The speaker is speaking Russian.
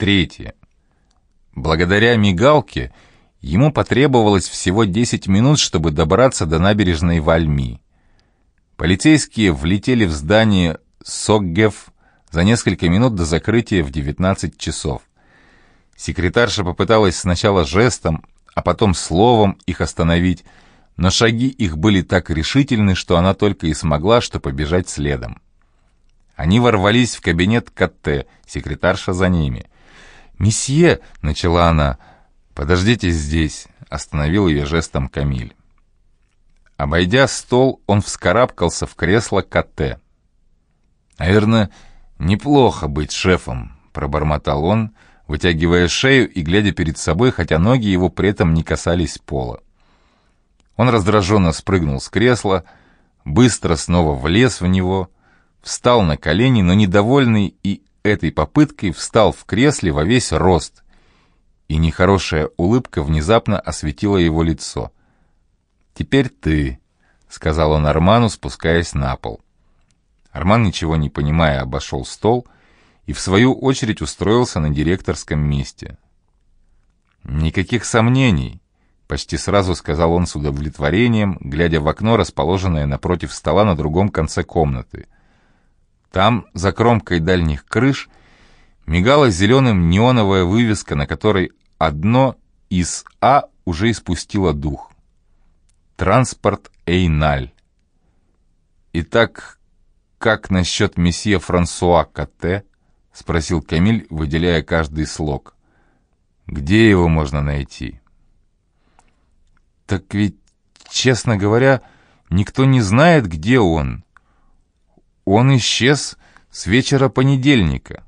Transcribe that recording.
Третье. Благодаря мигалке ему потребовалось всего 10 минут, чтобы добраться до набережной Вальми. Полицейские влетели в здание Соггев за несколько минут до закрытия в 19 часов. Секретарша попыталась сначала жестом, а потом словом их остановить, но шаги их были так решительны, что она только и смогла, что побежать следом. Они ворвались в кабинет КТ, секретарша за ними. «Месье!» — начала она. «Подождите здесь», — остановил ее жестом Камиль. Обойдя стол, он вскарабкался в кресло КТ. «Наверное, неплохо быть шефом», — пробормотал он, вытягивая шею и глядя перед собой, хотя ноги его при этом не касались пола. Он раздраженно спрыгнул с кресла, быстро снова влез в него, встал на колени, но недовольный и этой попыткой встал в кресле во весь рост, и нехорошая улыбка внезапно осветила его лицо. «Теперь ты», — сказал он Арману, спускаясь на пол. Арман, ничего не понимая, обошел стол и, в свою очередь, устроился на директорском месте. «Никаких сомнений», — почти сразу сказал он с удовлетворением, глядя в окно, расположенное напротив стола на другом конце комнаты. Там, за кромкой дальних крыш, мигала зеленым неоновая вывеска, на которой одно из А уже испустило дух. Транспорт Эйналь. Итак, как насчет месье Франсуа Катте? Спросил Камиль, выделяя каждый слог. Где его можно найти? Так ведь, честно говоря, никто не знает, где он. Он исчез с вечера понедельника.